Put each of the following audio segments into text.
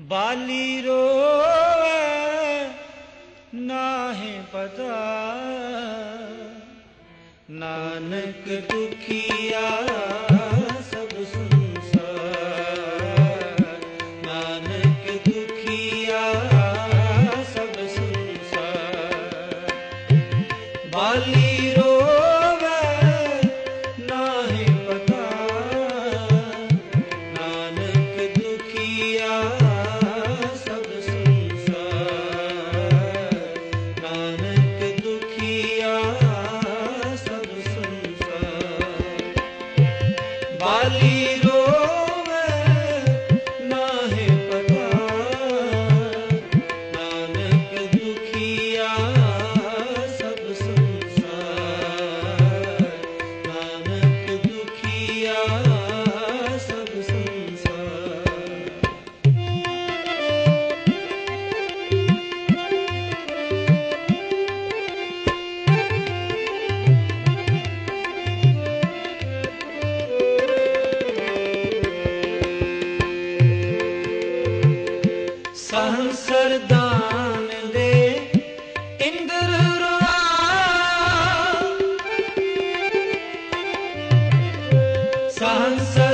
ਬਾਲੀ ਰੋਵੇ ਨਾਹੀ ਪਤਾ। ਨਾਨਕ ਦੁਖੀਆ ਸਹਸਰ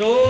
no.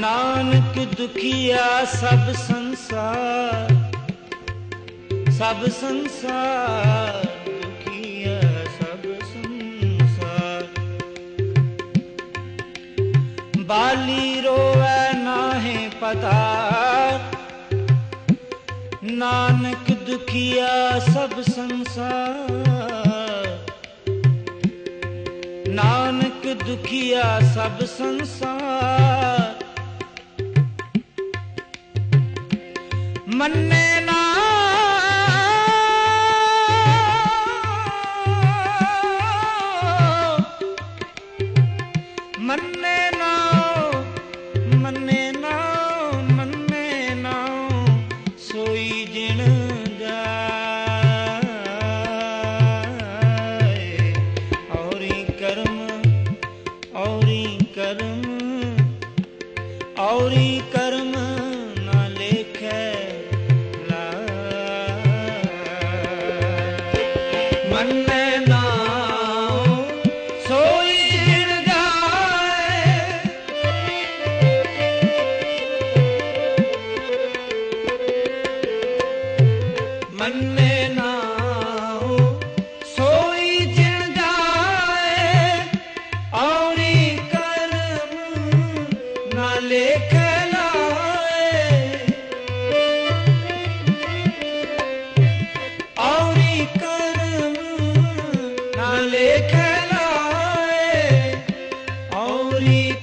ਨਾਨਕ ਦੁਖੀਆ ਸਭ ਸੰਸਾਰ ਸਭ ਸੰਸਾਰ ਦੁਖੀਆ ਸਭ ਸੰਸਾਰ ਬਾਲੀ ਰੋ ਪਤਾ ਨਾਨਕ ਦੁਖੀਆ ਸਭ ਸੰਸਾਰ। ਨਾਨਕ ਦੁਖੀਆ ਸਭ ਸੰਸਾਰ। ਮੰਨੇ ਨਾ। ਮੰਨੇ बोली